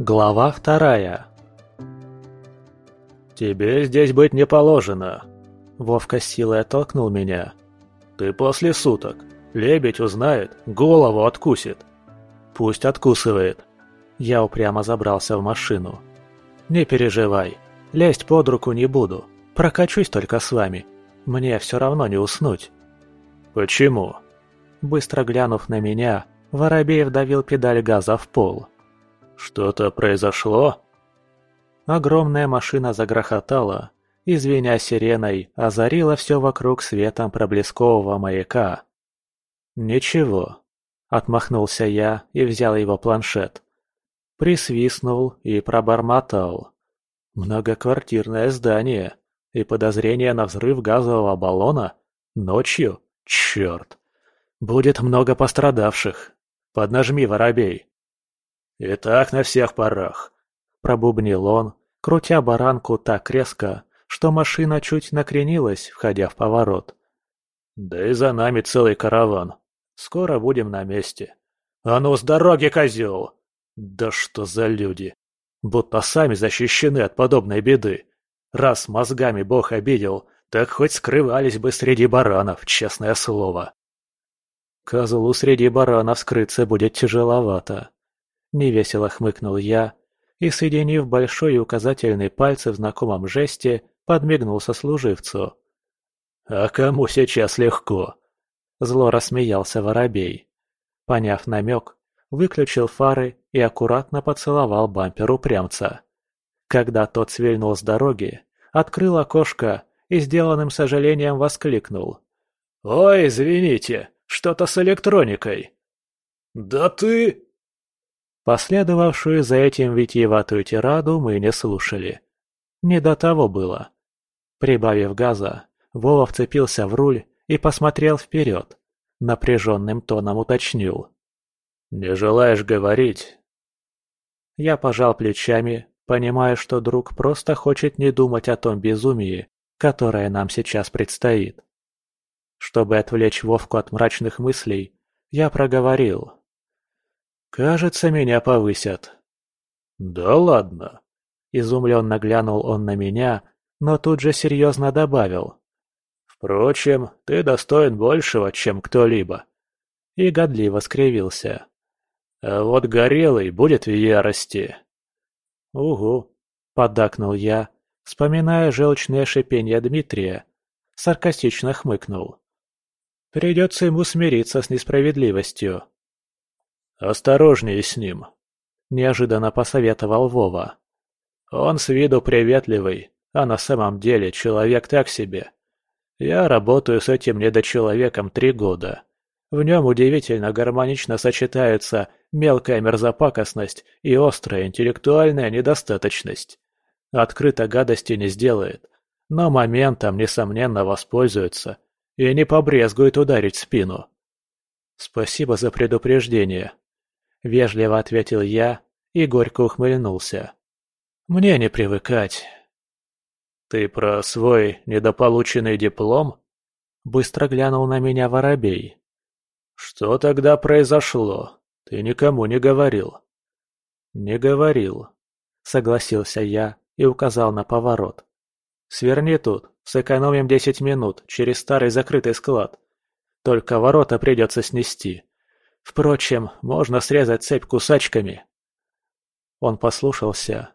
Глава вторая «Тебе здесь быть не положено!» Вовка силой оттолкнул меня. «Ты после суток. Лебедь узнает, голову откусит». «Пусть откусывает». Я упрямо забрался в машину. «Не переживай, лезть под руку не буду. Прокачусь только с вами. Мне все равно не уснуть». «Почему?» Быстро глянув на меня, Воробей давил педаль газа в пол. «Что-то произошло?» Огромная машина загрохотала, и, звеня сиреной, озарила все вокруг светом проблескового маяка. «Ничего», — отмахнулся я и взял его планшет. Присвистнул и пробормотал. «Многоквартирное здание и подозрение на взрыв газового баллона? Ночью? Черт! Будет много пострадавших. Поднажми, воробей!» «И так на всех парах!» – пробубнил он, крутя баранку так резко, что машина чуть накренилась, входя в поворот. «Да и за нами целый караван. Скоро будем на месте. А ну с дороги, козел!» «Да что за люди! Будто сами защищены от подобной беды. Раз мозгами бог обидел, так хоть скрывались бы среди баранов, честное слово». Козлу среди баранов скрыться будет тяжеловато. Невесело хмыкнул я и, соединив большой и указательный пальцы в знакомом жесте, подмигнул сослуживцу. «А кому сейчас легко?» Зло рассмеялся воробей. Поняв намек, выключил фары и аккуратно поцеловал бампер упрямца. Когда тот свильнул с дороги, открыл окошко и сделанным сожалением воскликнул. «Ой, извините, что-то с электроникой!» «Да ты...» Последовавшую за этим витиеватую тираду мы не слушали. Не до того было. Прибавив газа, Вова вцепился в руль и посмотрел вперед. Напряженным тоном уточнил. «Не желаешь говорить?» Я пожал плечами, понимая, что друг просто хочет не думать о том безумии, которое нам сейчас предстоит. Чтобы отвлечь Вовку от мрачных мыслей, я проговорил. «Кажется, меня повысят». «Да ладно!» Изумленно глянул он на меня, но тут же серьезно добавил. «Впрочем, ты достоин большего, чем кто-либо». И годливо скривился. «А вот Горелый будет в ярости». «Угу», — поддакнул я, вспоминая желчное шипение Дмитрия. Саркастично хмыкнул. «Придется ему смириться с несправедливостью». «Осторожнее с ним», – неожиданно посоветовал Вова. «Он с виду приветливый, а на самом деле человек так себе. Я работаю с этим недочеловеком три года. В нем удивительно гармонично сочетаются мелкая мерзопакостность и острая интеллектуальная недостаточность. Открыто гадости не сделает, но моментом, несомненно, воспользуется и не побрезгует ударить спину. Спасибо за предупреждение. — вежливо ответил я и горько ухмыльнулся. «Мне не привыкать». «Ты про свой недополученный диплом?» Быстро глянул на меня воробей. «Что тогда произошло? Ты никому не говорил». «Не говорил», — согласился я и указал на поворот. «Сверни тут, сэкономим десять минут через старый закрытый склад. Только ворота придется снести. Впрочем, можно срезать цепь кусачками. Он послушался,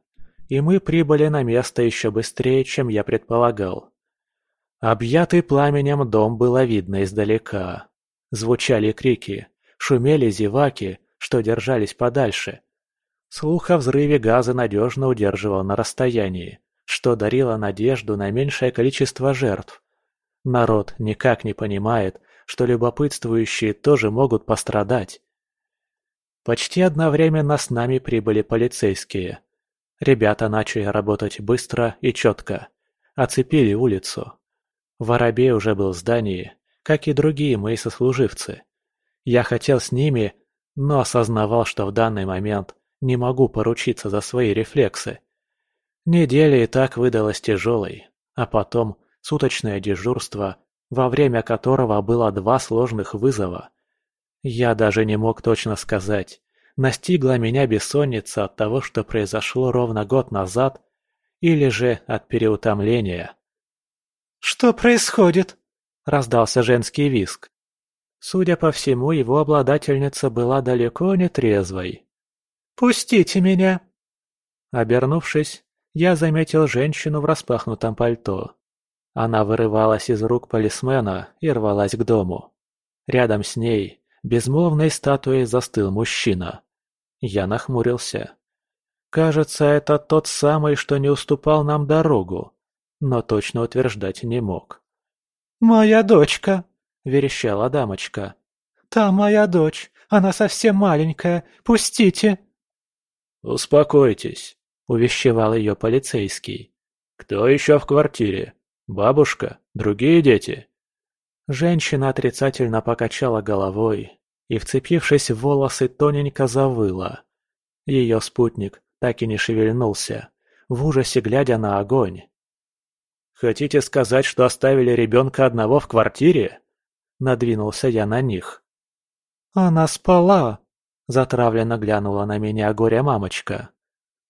и мы прибыли на место еще быстрее, чем я предполагал. Объятый пламенем дом было видно издалека. Звучали крики, шумели зеваки, что держались подальше. Слух о взрыве газа надежно удерживал на расстоянии, что дарило надежду на меньшее количество жертв. Народ никак не понимает, что любопытствующие тоже могут пострадать. Почти одновременно с нами прибыли полицейские. Ребята начали работать быстро и четко. Оцепили улицу. Воробей уже был в здании, как и другие мои сослуживцы. Я хотел с ними, но осознавал, что в данный момент не могу поручиться за свои рефлексы. Неделя и так выдалась тяжелой, а потом суточное дежурство во время которого было два сложных вызова. Я даже не мог точно сказать, настигла меня бессонница от того, что произошло ровно год назад, или же от переутомления. «Что происходит?» – раздался женский виск. Судя по всему, его обладательница была далеко не трезвой. «Пустите меня!» Обернувшись, я заметил женщину в распахнутом пальто. Она вырывалась из рук полисмена и рвалась к дому. Рядом с ней, безмолвной статуей, застыл мужчина. Я нахмурился. Кажется, это тот самый, что не уступал нам дорогу, но точно утверждать не мог. «Моя дочка!» – верещала дамочка. «Та моя дочь! Она совсем маленькая! Пустите!» «Успокойтесь!» – увещевал ее полицейский. «Кто еще в квартире? Бабушка? Другие дети?» Женщина отрицательно покачала головой и, вцепившись в волосы, тоненько завыла. Ее спутник так и не шевельнулся, в ужасе глядя на огонь. «Хотите сказать, что оставили ребенка одного в квартире?» Надвинулся я на них. «Она спала!» – затравленно глянула на меня горе-мамочка.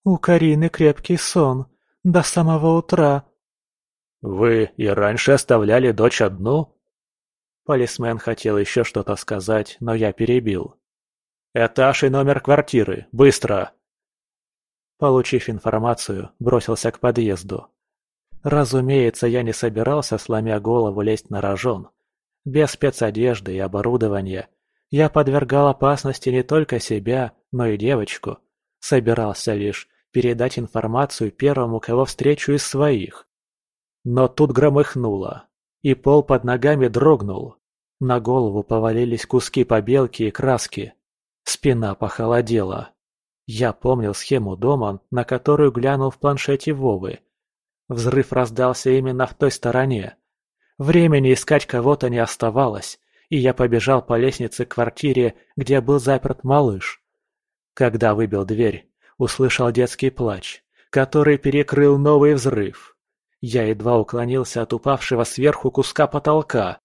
«У Карины крепкий сон. До самого утра». «Вы и раньше оставляли дочь одну?» Полисмен хотел еще что-то сказать, но я перебил. «Этаж и номер квартиры. Быстро!» Получив информацию, бросился к подъезду. Разумеется, я не собирался, сломя голову, лезть на рожон. Без спецодежды и оборудования я подвергал опасности не только себя, но и девочку. Собирался лишь передать информацию первому, кого встречу из своих. Но тут громыхнуло, и пол под ногами дрогнул. На голову повалились куски побелки и краски. Спина похолодела. Я помнил схему дома, на которую глянул в планшете Вовы. Взрыв раздался именно в той стороне. Времени искать кого-то не оставалось, и я побежал по лестнице к квартире, где был заперт малыш. Когда выбил дверь, услышал детский плач, который перекрыл новый взрыв. Я едва уклонился от упавшего сверху куска потолка.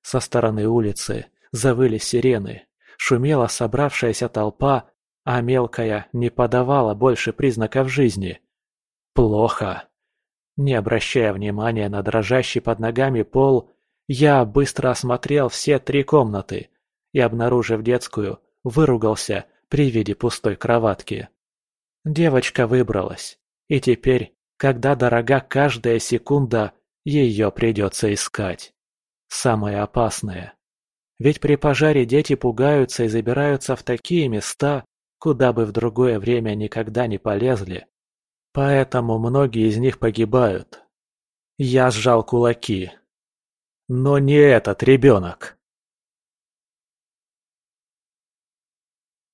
Со стороны улицы завыли сирены, шумела собравшаяся толпа, а мелкая не подавала больше признаков жизни. Плохо. Не обращая внимания на дрожащий под ногами пол, я быстро осмотрел все три комнаты и, обнаружив детскую, выругался при виде пустой кроватки. Девочка выбралась, и теперь, когда дорога каждая секунда, ее придется искать. Самое опасное. Ведь при пожаре дети пугаются и забираются в такие места, куда бы в другое время никогда не полезли. Поэтому многие из них погибают. Я сжал кулаки. Но не этот ребенок.